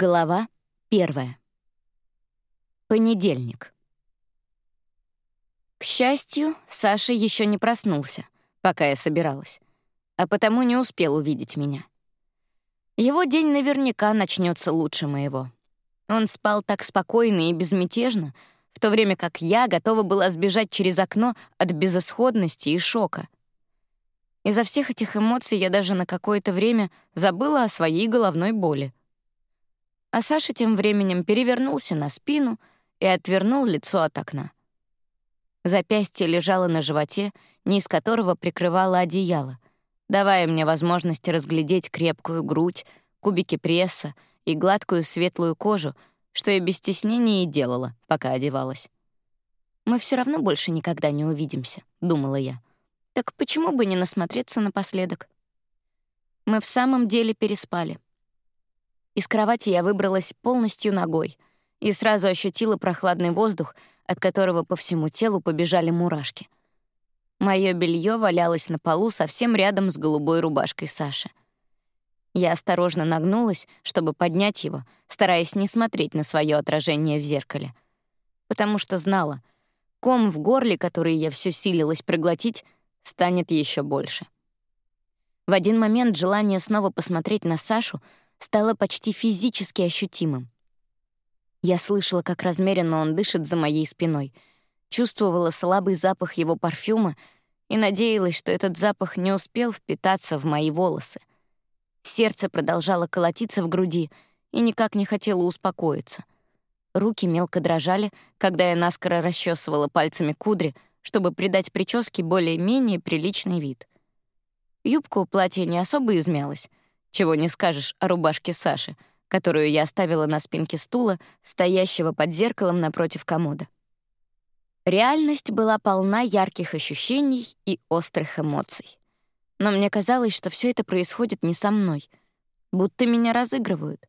Глава первая. Понедельник. К счастью, Саша еще не проснулся, пока я собиралась, а потому не успел увидеть меня. Его день наверняка начнется лучше моего. Он спал так спокойно и безмятежно, в то время как я готова была сбежать через окно от безысходности и шока. Из-за всех этих эмоций я даже на какое-то время забыла о своей головной боли. А Саша тем временем перевернулся на спину и отвернул лицо от окна. Запястье лежало на животе, низ которого прикрывало одеяло, давая мне возможность разглядеть крепкую грудь, кубики пресса и гладкую светлую кожу, что я без стеснения и делала, пока одевалась. «Мы все равно больше никогда не увидимся», — думала я. «Так почему бы не насмотреться напоследок?» Мы в самом деле переспали — из кровати я выбралась полностью ногой и сразу ощутила прохладный воздух, от которого по всему телу побежали мурашки. Моё белье валялось на полу совсем рядом с голубой рубашкой Саши. Я осторожно нагнулась, чтобы поднять его, стараясь не смотреть на свое отражение в зеркале. Потому что знала, ком в горле, который я все силилась проглотить, станет еще больше. В один момент желание снова посмотреть на Сашу — стало почти физически ощутимым. Я слышала, как размеренно он дышит за моей спиной, чувствовала слабый запах его парфюма и надеялась, что этот запах не успел впитаться в мои волосы. Сердце продолжало колотиться в груди и никак не хотело успокоиться. Руки мелко дрожали, когда я наскоро расчесывала пальцами кудри, чтобы придать прическе более-менее приличный вид. Юбка у платья не особо измялась, чего не скажешь о рубашке Саши, которую я оставила на спинке стула, стоящего под зеркалом напротив комода. Реальность была полна ярких ощущений и острых эмоций. Но мне казалось, что все это происходит не со мной, будто меня разыгрывают.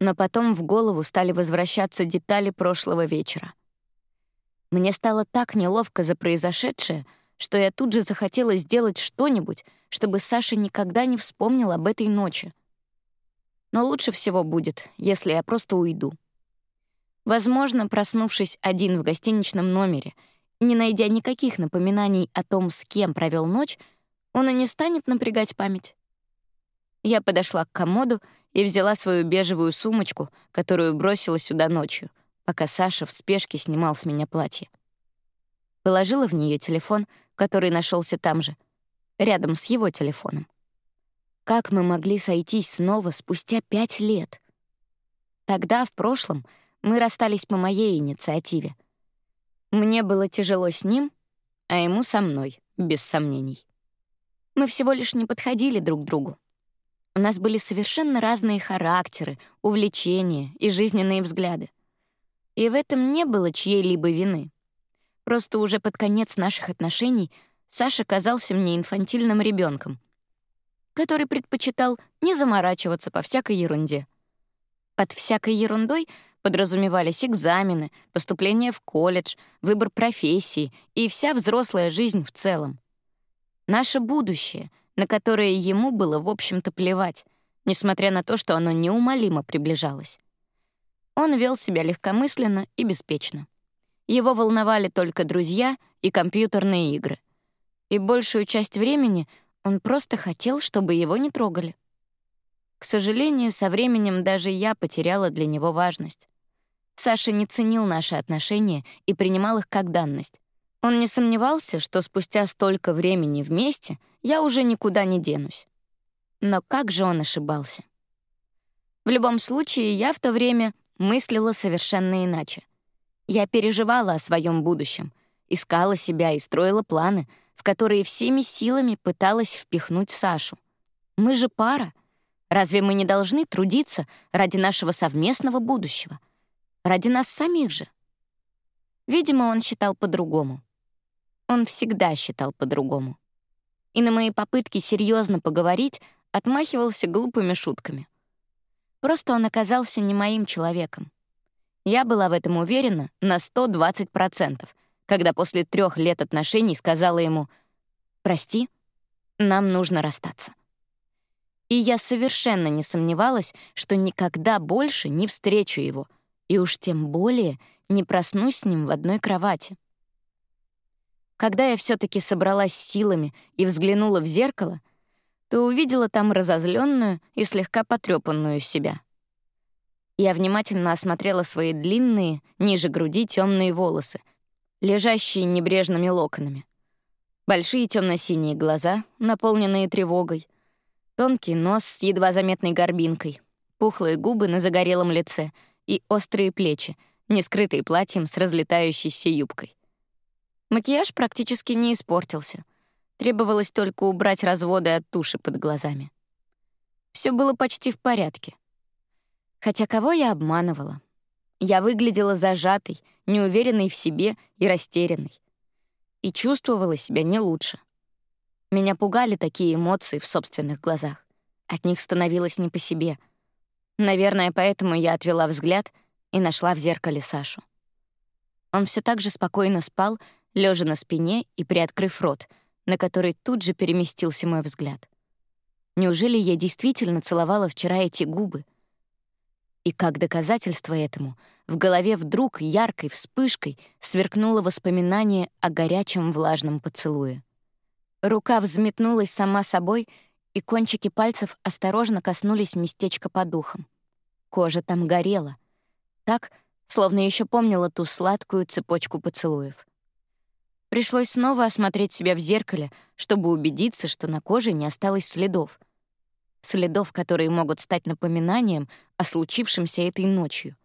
Но потом в голову стали возвращаться детали прошлого вечера. Мне стало так неловко за произошедшее, что я тут же захотела сделать что-нибудь, чтобы Саша никогда не вспомнил об этой ночи. Но лучше всего будет, если я просто уйду. Возможно, проснувшись один в гостиничном номере не найдя никаких напоминаний о том, с кем провел ночь, он и не станет напрягать память. Я подошла к комоду и взяла свою бежевую сумочку, которую бросила сюда ночью, пока Саша в спешке снимал с меня платье. Положила в нее телефон, который нашелся там же, рядом с его телефоном. Как мы могли сойтись снова спустя пять лет? Тогда, в прошлом, мы расстались по моей инициативе. Мне было тяжело с ним, а ему со мной, без сомнений. Мы всего лишь не подходили друг другу. У нас были совершенно разные характеры, увлечения и жизненные взгляды. И в этом не было чьей-либо вины. Просто уже под конец наших отношений — Саша казался мне инфантильным ребенком, который предпочитал не заморачиваться по всякой ерунде. Под всякой ерундой подразумевались экзамены, поступление в колледж, выбор профессии и вся взрослая жизнь в целом. Наше будущее, на которое ему было, в общем-то, плевать, несмотря на то, что оно неумолимо приближалось. Он вел себя легкомысленно и беспечно. Его волновали только друзья и компьютерные игры и большую часть времени он просто хотел, чтобы его не трогали. К сожалению, со временем даже я потеряла для него важность. Саша не ценил наши отношения и принимал их как данность. Он не сомневался, что спустя столько времени вместе я уже никуда не денусь. Но как же он ошибался? В любом случае, я в то время мыслила совершенно иначе. Я переживала о своем будущем, искала себя и строила планы — в которые всеми силами пыталась впихнуть Сашу. Мы же пара. Разве мы не должны трудиться ради нашего совместного будущего? Ради нас самих же? Видимо, он считал по-другому. Он всегда считал по-другому. И на мои попытки серьезно поговорить отмахивался глупыми шутками. Просто он оказался не моим человеком. Я была в этом уверена на 120%, когда после трех лет отношений сказала ему «Прости, нам нужно расстаться». И я совершенно не сомневалась, что никогда больше не встречу его, и уж тем более не проснусь с ним в одной кровати. Когда я все таки собралась силами и взглянула в зеркало, то увидела там разозленную и слегка потрепанную себя. Я внимательно осмотрела свои длинные, ниже груди темные волосы, лежащие небрежными локонами. Большие темно синие глаза, наполненные тревогой, тонкий нос с едва заметной горбинкой, пухлые губы на загорелом лице и острые плечи, не скрытые платьем с разлетающейся юбкой. Макияж практически не испортился. Требовалось только убрать разводы от туши под глазами. Все было почти в порядке. Хотя кого я обманывала? Я выглядела зажатой, неуверенной в себе и растерянной. И чувствовала себя не лучше. Меня пугали такие эмоции в собственных глазах. От них становилось не по себе. Наверное, поэтому я отвела взгляд и нашла в зеркале Сашу. Он все так же спокойно спал, лежа на спине и приоткрыв рот, на который тут же переместился мой взгляд. Неужели я действительно целовала вчера эти губы? И как доказательство этому, в голове вдруг яркой вспышкой сверкнуло воспоминание о горячем влажном поцелуе. Рука взметнулась сама собой, и кончики пальцев осторожно коснулись местечка под ухом. Кожа там горела. Так, словно еще помнила ту сладкую цепочку поцелуев. Пришлось снова осмотреть себя в зеркале, чтобы убедиться, что на коже не осталось следов. Следов, которые могут стать напоминанием о случившемся этой ночью.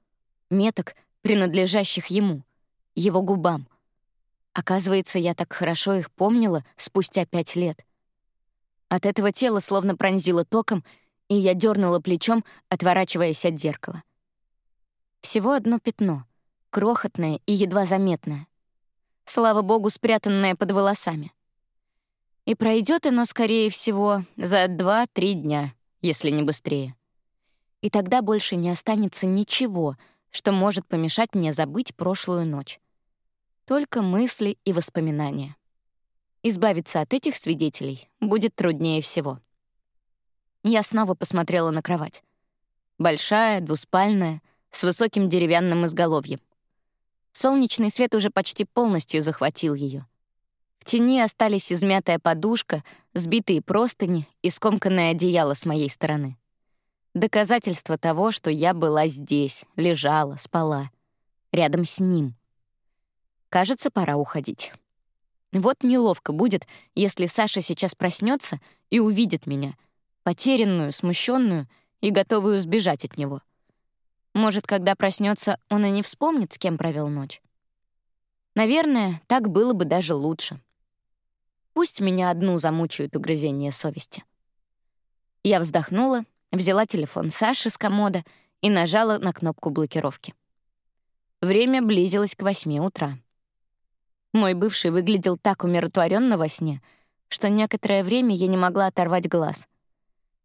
Меток, принадлежащих ему, его губам. Оказывается, я так хорошо их помнила спустя пять лет. От этого тело словно пронзило током, и я дернула плечом, отворачиваясь от зеркала. Всего одно пятно, крохотное и едва заметное слава богу, спрятанное под волосами. И пройдет оно, скорее всего, за два-три дня, если не быстрее. И тогда больше не останется ничего, что может помешать мне забыть прошлую ночь. Только мысли и воспоминания. Избавиться от этих свидетелей будет труднее всего. Я снова посмотрела на кровать. Большая, двуспальная, с высоким деревянным изголовьем. Солнечный свет уже почти полностью захватил ее. В тени остались измятая подушка, сбитые простыни и скомканное одеяло с моей стороны. Доказательство того, что я была здесь, лежала, спала. Рядом с ним. Кажется, пора уходить. Вот неловко будет, если Саша сейчас проснется и увидит меня, потерянную, смущенную и готовую сбежать от него. Может, когда проснется, он и не вспомнит, с кем провел ночь. Наверное, так было бы даже лучше. Пусть меня одну замучают угрызения совести. Я вздохнула, взяла телефон Саши с комода и нажала на кнопку блокировки. Время близилось к восьми утра. Мой бывший выглядел так умиротворенно во сне, что некоторое время я не могла оторвать глаз.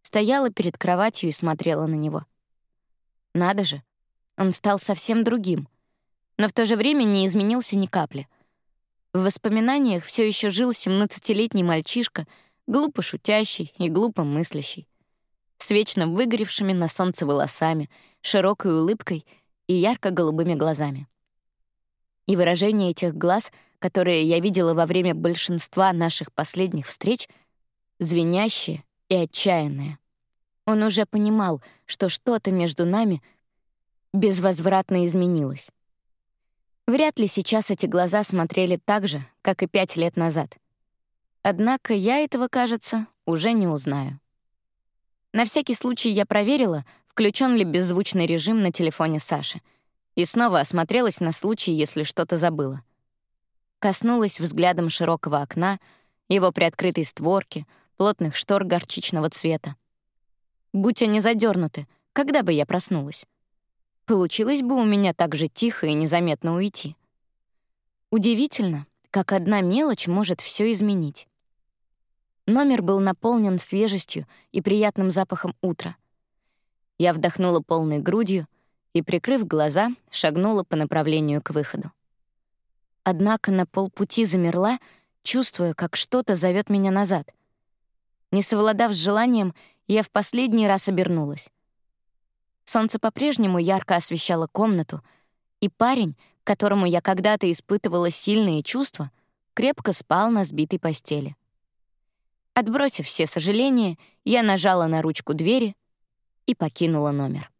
Стояла перед кроватью и смотрела на него — надо же, он стал совсем другим, но в то же время не изменился ни капли. В воспоминаниях все еще жил 17-летний мальчишка, глупо шутящий и глупо мыслящий, с вечно выгоревшими на солнце волосами, широкой улыбкой и ярко-голубыми глазами. И выражение этих глаз, которые я видела во время большинства наших последних встреч, звенящее и отчаянное. Он уже понимал, что что-то между нами безвозвратно изменилось. Вряд ли сейчас эти глаза смотрели так же, как и пять лет назад. Однако я этого, кажется, уже не узнаю. На всякий случай я проверила, включен ли беззвучный режим на телефоне Саши, и снова осмотрелась на случай, если что-то забыла. Коснулась взглядом широкого окна, его приоткрытой створки, плотных штор горчичного цвета. Будь они задернуты, когда бы я проснулась? Получилось бы у меня так же тихо и незаметно уйти. Удивительно, как одна мелочь может все изменить. Номер был наполнен свежестью и приятным запахом утра. Я вдохнула полной грудью и, прикрыв глаза, шагнула по направлению к выходу. Однако на полпути замерла, чувствуя, как что-то зовет меня назад. Не совладав с желанием, я в последний раз обернулась. Солнце по-прежнему ярко освещало комнату, и парень, к которому я когда-то испытывала сильные чувства, крепко спал на сбитой постели. Отбросив все сожаления, я нажала на ручку двери и покинула номер.